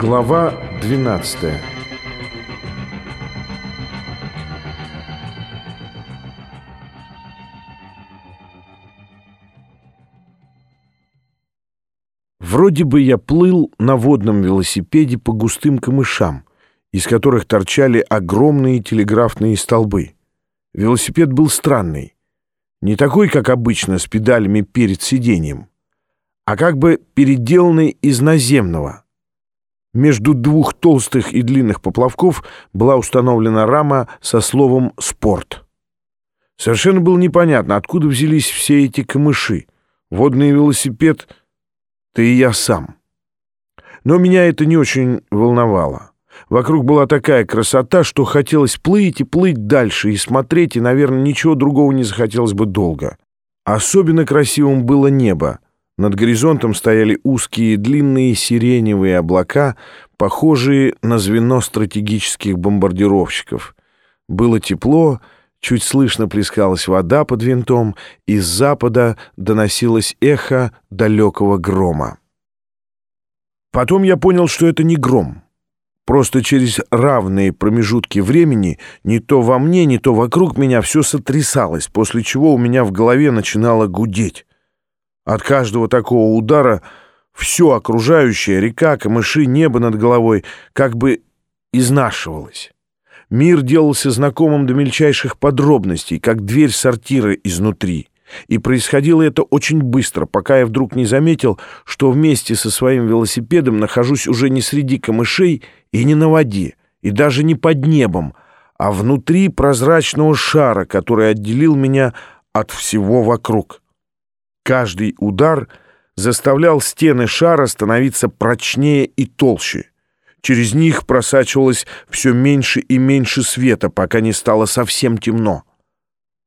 Глава 12 Вроде бы я плыл на водном велосипеде по густым камышам, из которых торчали огромные телеграфные столбы. Велосипед был странный. Не такой, как обычно, с педалями перед сиденьем, а как бы переделанный из наземного. Между двух толстых и длинных поплавков была установлена рама со словом «спорт». Совершенно было непонятно, откуда взялись все эти камыши. Водный велосипед — ты и я сам. Но меня это не очень волновало. Вокруг была такая красота, что хотелось плыть и плыть дальше, и смотреть, и, наверное, ничего другого не захотелось бы долго. Особенно красивым было небо. Над горизонтом стояли узкие длинные сиреневые облака, похожие на звено стратегических бомбардировщиков. Было тепло, чуть слышно плескалась вода под винтом, и с запада доносилось эхо далекого грома. Потом я понял, что это не гром. Просто через равные промежутки времени не то во мне, не то вокруг меня все сотрясалось, после чего у меня в голове начинало гудеть. От каждого такого удара все окружающее, река, камыши, небо над головой, как бы изнашивалось. Мир делался знакомым до мельчайших подробностей, как дверь сортира изнутри. И происходило это очень быстро, пока я вдруг не заметил, что вместе со своим велосипедом нахожусь уже не среди камышей и не на воде, и даже не под небом, а внутри прозрачного шара, который отделил меня от всего вокруг. Каждый удар заставлял стены шара становиться прочнее и толще. Через них просачивалось все меньше и меньше света, пока не стало совсем темно.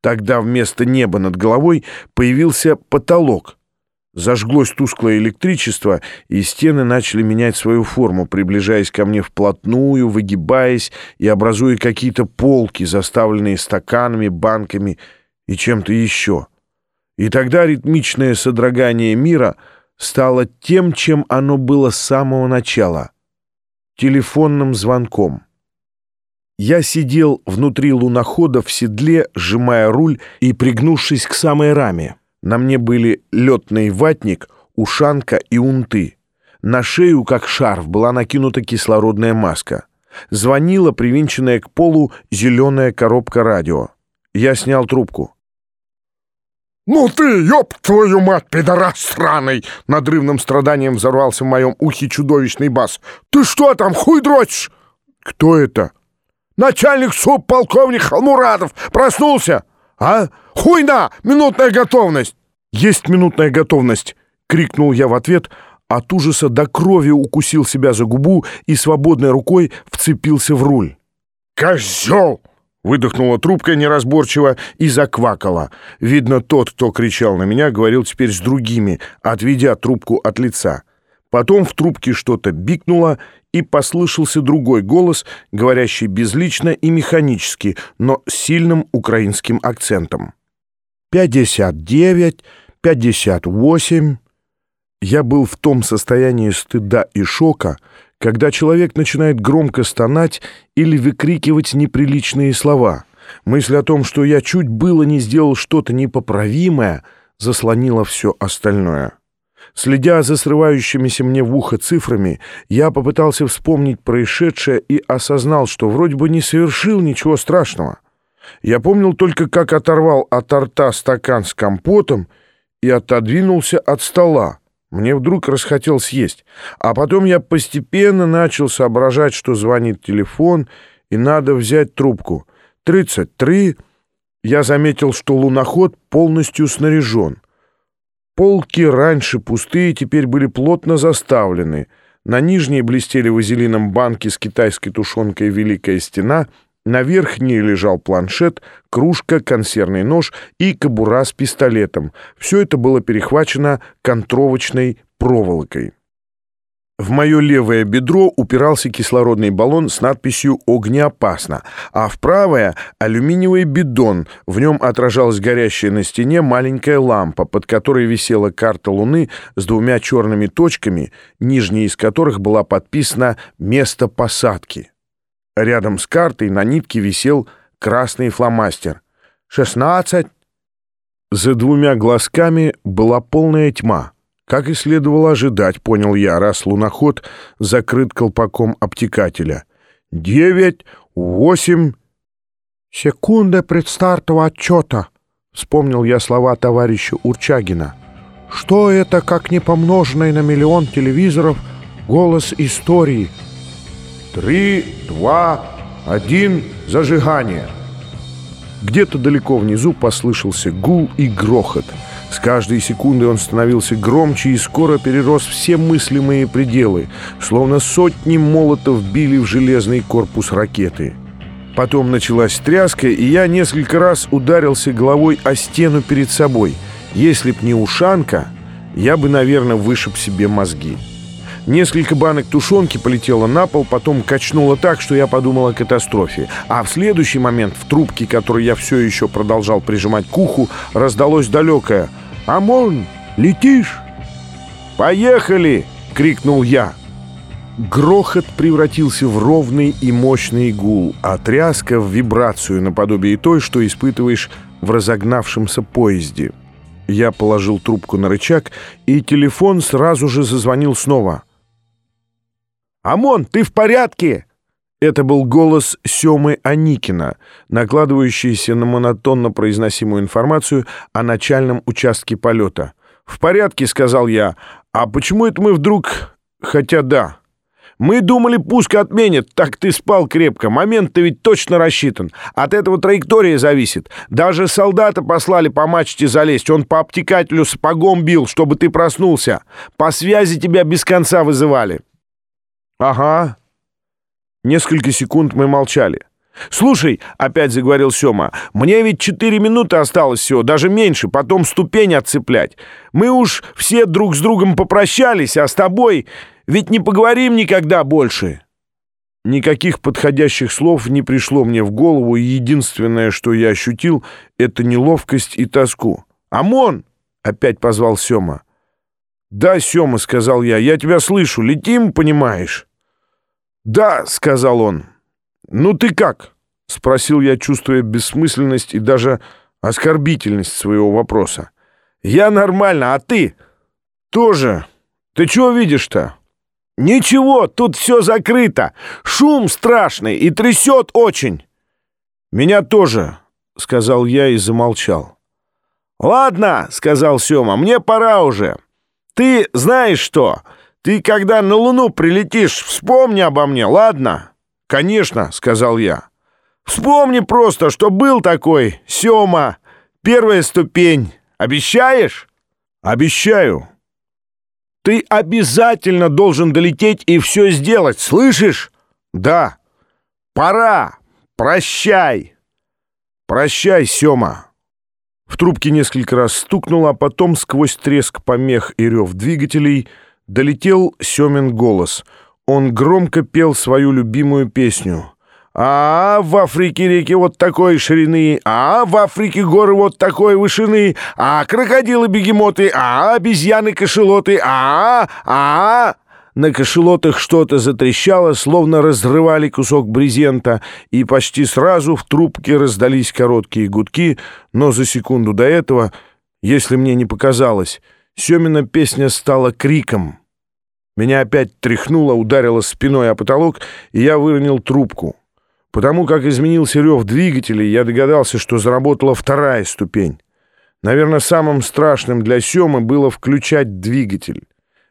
Тогда вместо неба над головой появился потолок. Зажглось тусклое электричество, и стены начали менять свою форму, приближаясь ко мне вплотную, выгибаясь и образуя какие-то полки, заставленные стаканами, банками и чем-то еще. И тогда ритмичное содрогание мира стало тем, чем оно было с самого начала — телефонным звонком. Я сидел внутри лунохода в седле, сжимая руль и пригнувшись к самой раме. На мне были летный ватник, ушанка и унты. На шею, как шарф, была накинута кислородная маска. Звонила привинченная к полу зеленая коробка радио. Я снял трубку. «Ну ты, ёб твою мать, пидорас сраный!» Надрывным страданием взорвался в моем ухе чудовищный бас. «Ты что там, хуй дрочишь?» «Кто это?» «Начальник субполковник Халмурадов! Проснулся!» «А? Хуйна! Минутная готовность!» «Есть минутная готовность!» — крикнул я в ответ, от ужаса до крови укусил себя за губу и свободной рукой вцепился в руль. «Козел!» Выдохнула трубка неразборчиво и заквакала. Видно, тот, кто кричал на меня, говорил теперь с другими, отведя трубку от лица. Потом в трубке что-то бикнуло, и послышался другой голос, говорящий безлично и механически, но с сильным украинским акцентом. «Пятьдесят девять, пятьдесят восемь...» Я был в том состоянии стыда и шока, когда человек начинает громко стонать или выкрикивать неприличные слова. Мысль о том, что я чуть было не сделал что-то непоправимое, заслонила все остальное. Следя за срывающимися мне в ухо цифрами, я попытался вспомнить происшедшее и осознал, что вроде бы не совершил ничего страшного. Я помнил только, как оторвал от рта стакан с компотом и отодвинулся от стола. Мне вдруг расхотелось есть. А потом я постепенно начал соображать, что звонит телефон, и надо взять трубку. «Тридцать три...» Я заметил, что луноход полностью снаряжен. Полки раньше пустые, теперь были плотно заставлены. На нижней блестели вазелином банки с китайской тушенкой «Великая стена», на верхней лежал планшет, кружка, консервный нож и кобура с пистолетом. Все это было перехвачено контровочной проволокой. В мое левое бедро упирался кислородный баллон с надписью «Огнеопасно», а в правое — алюминиевый бидон. В нем отражалась горящая на стене маленькая лампа, под которой висела карта Луны с двумя черными точками, нижняя из которых была подписана «Место посадки». Рядом с картой на нитке висел красный фломастер. «Шестнадцать». За двумя глазками была полная тьма. Как и следовало ожидать, понял я, раз луноход закрыт колпаком обтекателя. «Девять, восемь...» «Секунда предстартового отчета», — вспомнил я слова товарища Урчагина. «Что это, как не помноженный на миллион телевизоров голос истории?» «Три, два, один, зажигание!» Где-то далеко внизу послышался гул и грохот — с каждой секундой он становился громче и скоро перерос все мыслимые пределы, словно сотни молотов били в железный корпус ракеты. Потом началась тряска, и я несколько раз ударился головой о стену перед собой. Если б не ушанка, я бы, наверное, вышиб себе мозги. Несколько банок тушенки полетело на пол, потом качнуло так, что я подумал о катастрофе. А в следующий момент в трубке, которую я все еще продолжал прижимать к уху, раздалось далекое — «Амон, летишь?» «Поехали!» — крикнул я. Грохот превратился в ровный и мощный гул, а тряска в вибрацию наподобие той, что испытываешь в разогнавшемся поезде. Я положил трубку на рычаг, и телефон сразу же зазвонил снова. «Амон, ты в порядке?» Это был голос Семы Аникина, накладывающийся на монотонно произносимую информацию о начальном участке полета. «В порядке», — сказал я. «А почему это мы вдруг...» «Хотя да». «Мы думали, пуск отменят. Так ты спал крепко. Момент-то ведь точно рассчитан. От этого траектория зависит. Даже солдата послали по мачте залезть. Он по обтекателю сапогом бил, чтобы ты проснулся. По связи тебя без конца вызывали». «Ага», Несколько секунд мы молчали. «Слушай», — опять заговорил Сёма, — «мне ведь четыре минуты осталось всего, даже меньше, потом ступень отцеплять. Мы уж все друг с другом попрощались, а с тобой ведь не поговорим никогда больше». Никаких подходящих слов не пришло мне в голову, и единственное, что я ощутил, — это неловкость и тоску. «Амон!» — опять позвал Сёма. «Да, Сёма», — сказал я, — «я тебя слышу. Летим, понимаешь?» «Да», — сказал он. «Ну ты как?» — спросил я, чувствуя бессмысленность и даже оскорбительность своего вопроса. «Я нормально, а ты?» «Тоже. Ты чего видишь-то?» «Ничего, тут все закрыто. Шум страшный и трясет очень». «Меня тоже», — сказал я и замолчал. «Ладно», — сказал Сема, — «мне пора уже. Ты знаешь что?» Ты, когда на Луну прилетишь, вспомни обо мне, ладно?» «Конечно», — сказал я. «Вспомни просто, что был такой, Сёма, первая ступень. Обещаешь?» «Обещаю». «Ты обязательно должен долететь и все сделать, слышишь?» «Да». «Пора. Прощай». «Прощай, Сёма». В трубке несколько раз стукнуло, а потом сквозь треск помех и рев двигателей — Долетел Семин голос. Он громко пел свою любимую песню. А в Африке реки вот такой ширины, а в Африке горы вот такой вышины, а крокодилы-бегемоты, а обезьяны-кошелоты, а а На кошелотах что-то затрещало, словно разрывали кусок брезента, и почти сразу в трубке раздались короткие гудки, но за секунду до этого, если мне не показалось, Семина песня стала криком — меня опять тряхнуло, ударило спиной о потолок, и я выронил трубку. Потому как изменился рев двигателей, я догадался, что заработала вторая ступень. Наверное, самым страшным для Семы было включать двигатель.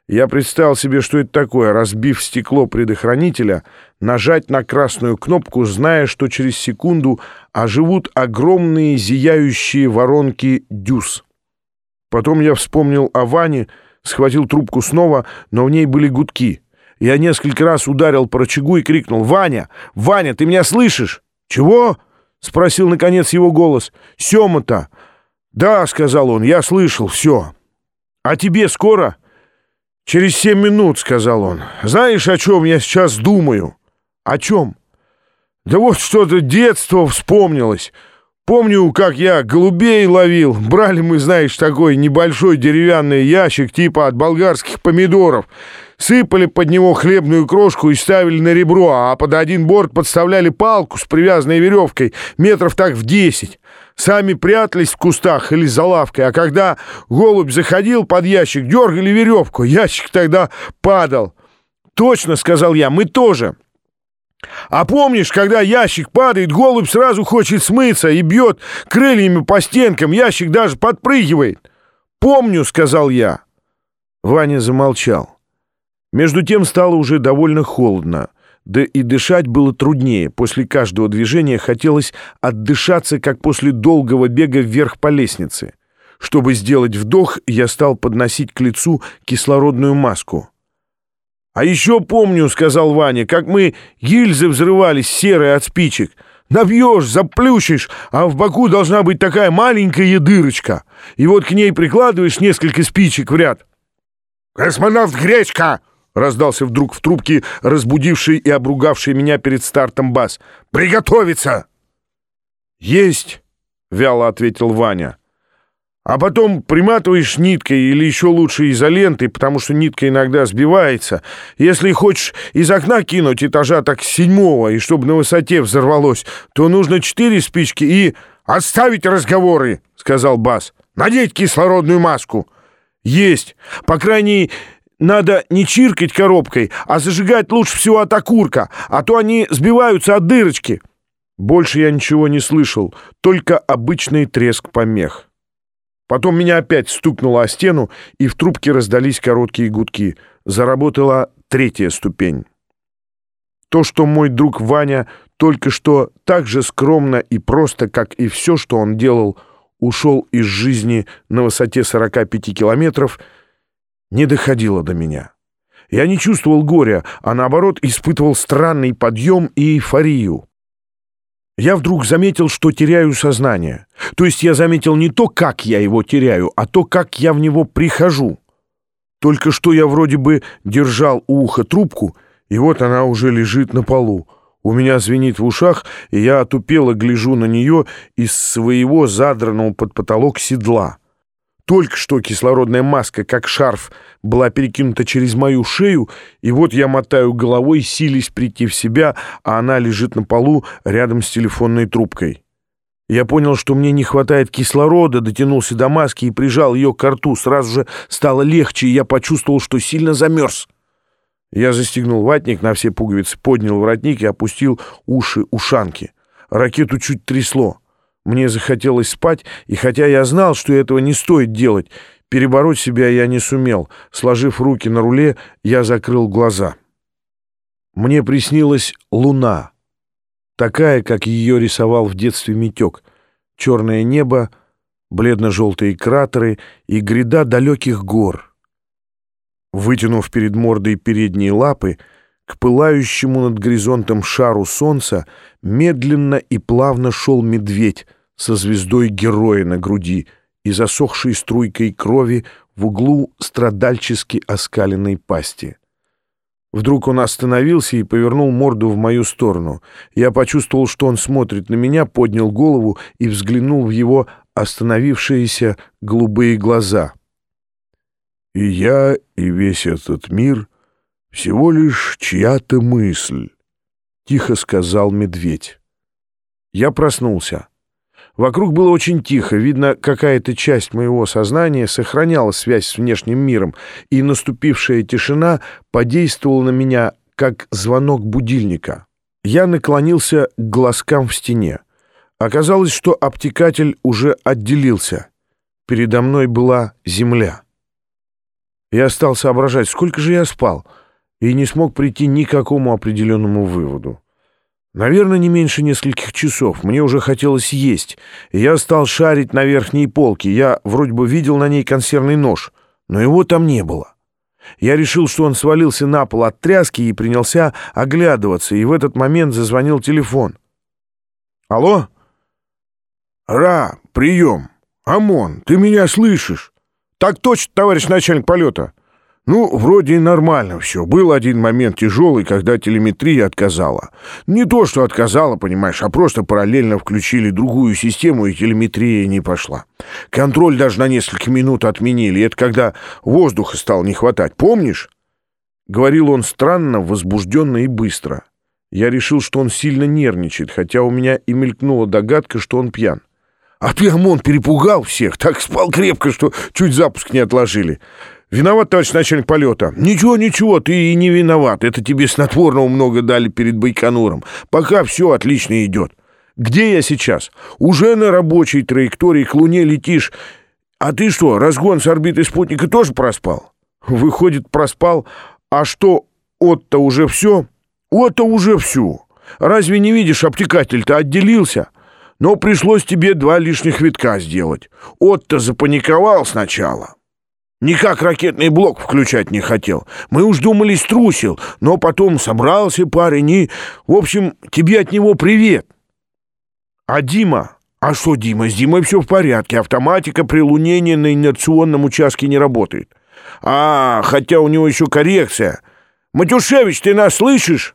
Я представил себе, что это такое, разбив стекло предохранителя, нажать на красную кнопку, зная, что через секунду оживут огромные зияющие воронки дюз. Потом я вспомнил о Ване, схватил трубку снова, но в ней были гудки. Я несколько раз ударил по рычагу и крикнул «Ваня! Ваня, ты меня слышишь?» «Чего?» — спросил, наконец, его голос. «Сема-то!» «Да», — сказал он, — «я слышал, все». «А тебе скоро?» «Через семь минут», — сказал он. «Знаешь, о чем я сейчас думаю?» «О чем?» «Да вот что-то детство вспомнилось. Помню, как я голубей ловил. Брали мы, знаешь, такой небольшой деревянный ящик типа от болгарских помидоров. Сыпали под него хлебную крошку и ставили на ребро, а под один борт подставляли палку с привязанной веревкой метров так в десять. Сами прятались в кустах или за лавкой, а когда голубь заходил под ящик, дергали веревку, ящик тогда падал. «Точно», — сказал я, — «мы тоже». А помнишь, когда ящик падает, голубь сразу хочет смыться и бьет крыльями по стенкам, ящик даже подпрыгивает? «Помню», — сказал я. Ваня замолчал. Между тем стало уже довольно холодно, да и дышать было труднее. После каждого движения хотелось отдышаться, как после долгого бега вверх по лестнице. Чтобы сделать вдох, я стал подносить к лицу кислородную маску. «А еще помню, — сказал Ваня, — как мы гильзы взрывались серые от спичек. Набьешь, заплющишь, а в боку должна быть такая маленькая дырочка. И вот к ней прикладываешь несколько спичек в ряд. «Космонавт Гречка!» — раздался вдруг в трубке, разбудивший и обругавший меня перед стартом бас. «Приготовиться!» «Есть!» — вяло ответил Ваня. А потом приматываешь ниткой или еще лучше изолентой, потому что нитка иногда сбивается. Если хочешь из окна кинуть этажа так седьмого, и чтобы на высоте взорвалось, то нужно четыре спички и... «Отставить разговоры!» — сказал Бас. «Надеть кислородную маску!» «Есть! По крайней надо не чиркать коробкой, а зажигать лучше всего от окурка, а то они сбиваются от дырочки». Больше я ничего не слышал, только обычный треск помех. Потом меня опять стукнуло о стену, и в трубке раздались короткие гудки. Заработала третья ступень. То, что мой друг Ваня только что так же скромно и просто, как и все, что он делал, ушел из жизни на высоте 45 километров — не доходило до меня. Я не чувствовал горя, а наоборот испытывал странный подъем и эйфорию. Я вдруг заметил, что теряю сознание. То есть я заметил не то, как я его теряю, а то, как я в него прихожу. Только что я вроде бы держал у уха трубку, и вот она уже лежит на полу. У меня звенит в ушах, и я отупело гляжу на нее из своего задранного под потолок седла. Только что кислородная маска, как шарф, была перекинута через мою шею, и вот я мотаю головой, силясь прийти в себя, а она лежит на полу рядом с телефонной трубкой. Я понял, что мне не хватает кислорода, дотянулся до маски и прижал ее к рту. Сразу же стало легче, и я почувствовал, что сильно замерз. Я застегнул ватник на все пуговицы, поднял воротник и опустил уши-ушанки. Ракету чуть трясло. Мне захотелось спать, и хотя я знал, что этого не стоит делать, перебороть себя я не сумел. Сложив руки на руле, я закрыл глаза. Мне приснилась луна, такая, как ее рисовал в детстве Митек. Черное небо, бледно-желтые кратеры и гряда далеких гор. Вытянув перед мордой передние лапы, к пылающему над горизонтом шару солнца медленно и плавно шел медведь со звездой героя на груди и засохшей струйкой крови в углу страдальчески оскаленной пасти. Вдруг он остановился и повернул морду в мою сторону. Я почувствовал, что он смотрит на меня, поднял голову и взглянул в его остановившиеся голубые глаза. «И я, и весь этот мир — всего лишь чья-то мысль», — тихо сказал медведь. Я проснулся. Вокруг было очень тихо, видно, какая-то часть моего сознания сохраняла связь с внешним миром, и наступившая тишина подействовала на меня, как звонок будильника. Я наклонился к глазкам в стене. Оказалось, что обтекатель уже отделился. Передо мной была земля. Я стал соображать, сколько же я спал — и не смог прийти ни к какому определенному выводу. Наверное, не меньше нескольких часов. Мне уже хотелось есть. я стал шарить на верхней полке. Я вроде бы видел на ней консервный нож, но его там не было. Я решил, что он свалился на пол от тряски и принялся оглядываться, и в этот момент зазвонил телефон. «Алло?» «Ра, прием! ОМОН, ты меня слышишь?» «Так точно, товарищ начальник полета!» Ну, вроде и нормально все. Был один момент тяжелый, когда телеметрия отказала. Не то, что отказала, понимаешь, а просто параллельно включили другую систему, и телеметрия не пошла. Контроль даже на несколько минут отменили. Это когда воздуха стало не хватать. Помнишь? Говорил он странно, возбужденно и быстро. Я решил, что он сильно нервничает, хотя у меня и мелькнула догадка, что он пьян. А ты, перепугал всех, так спал крепко, что чуть запуск не отложили. «Виноват, товарищ начальник полета». «Ничего, ничего, ты и не виноват. Это тебе снотворного много дали перед Байконуром. Пока все отлично идет». «Где я сейчас?» «Уже на рабочей траектории к Луне летишь. А ты что, разгон с орбиты спутника тоже проспал?» «Выходит, проспал. А что, от-то уже все?» «От-то уже все. Разве не видишь, обтекатель-то отделился?» «Но пришлось тебе два лишних витка сделать. От-то запаниковал сначала». Никак ракетный блок включать не хотел. Мы уж думали, струсил, но потом собрался парень и... В общем, тебе от него привет. А Дима? А что Дима? С Димой все в порядке. Автоматика при лунении на инерционном участке не работает. А, хотя у него еще коррекция. Матюшевич, ты нас слышишь?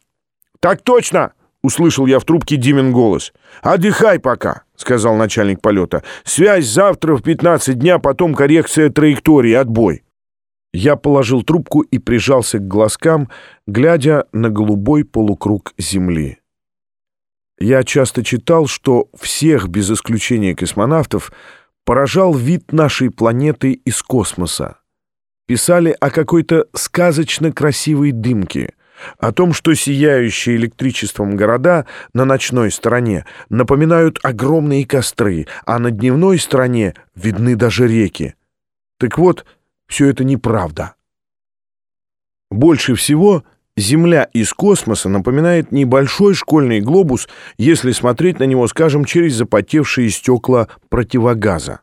Так точно, услышал я в трубке Димин голос. Отдыхай пока. — сказал начальник полета. «Связь завтра в 15 дня, потом коррекция траектории, отбой». Я положил трубку и прижался к глазкам, глядя на голубой полукруг Земли. Я часто читал, что всех, без исключения космонавтов, поражал вид нашей планеты из космоса. Писали о какой-то сказочно красивой дымке — о том, что сияющие электричеством города на ночной стороне напоминают огромные костры, а на дневной стороне видны даже реки. Так вот, все это неправда. Больше всего Земля из космоса напоминает небольшой школьный глобус, если смотреть на него, скажем, через запотевшие стекла противогаза.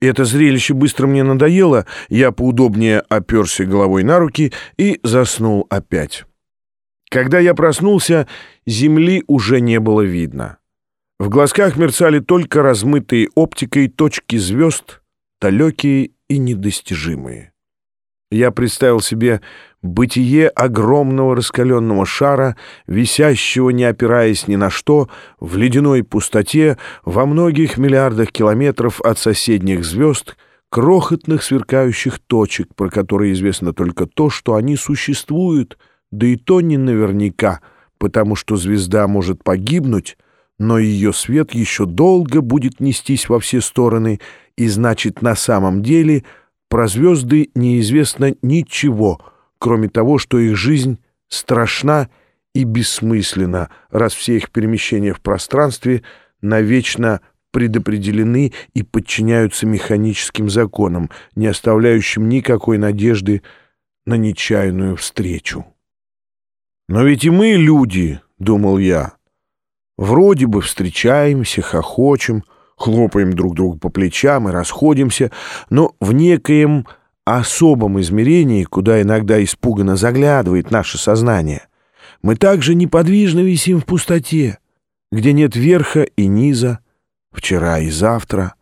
Это зрелище быстро мне надоело, я поудобнее оперся головой на руки и заснул опять. Когда я проснулся, земли уже не было видно. В глазках мерцали только размытые оптикой точки звезд, далекие и недостижимые. Я представил себе бытие огромного раскаленного шара, висящего, не опираясь ни на что, в ледяной пустоте во многих миллиардах километров от соседних звезд, крохотных сверкающих точек, про которые известно только то, что они существуют — да и то не наверняка, потому что звезда может погибнуть, но ее свет еще долго будет нестись во все стороны, и значит, на самом деле про звезды неизвестно ничего, кроме того, что их жизнь страшна и бессмысленна, раз все их перемещения в пространстве навечно предопределены и подчиняются механическим законам, не оставляющим никакой надежды на нечаянную встречу. Но ведь и мы люди, — думал я. Вроде бы встречаемся, хохочем, хлопаем друг друга по плечам и расходимся, но в некоем особом измерении, куда иногда испуганно заглядывает наше сознание, мы также неподвижно висим в пустоте, где нет верха и низа, вчера и завтра,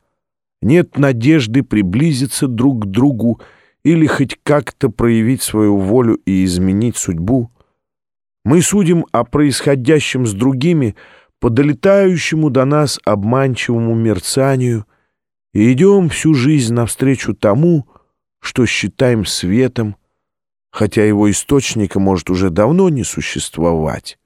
нет надежды приблизиться друг к другу или хоть как-то проявить свою волю и изменить судьбу — мы судим о происходящем с другими по долетающему до нас обманчивому мерцанию и идем всю жизнь навстречу тому, что считаем светом, хотя его источника может уже давно не существовать.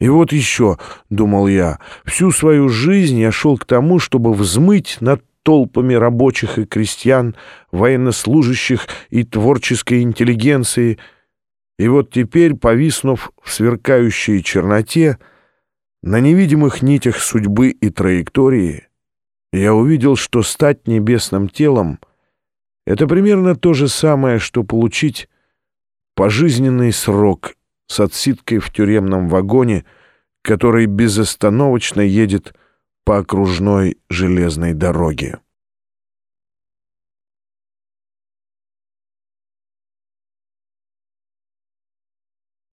И вот еще, — думал я, — всю свою жизнь я шел к тому, чтобы взмыть над толпами рабочих и крестьян, военнослужащих и творческой интеллигенции — и вот теперь, повиснув в сверкающей черноте, на невидимых нитях судьбы и траектории, я увидел, что стать небесным телом — это примерно то же самое, что получить пожизненный срок с отсидкой в тюремном вагоне, который безостановочно едет по окружной железной дороге.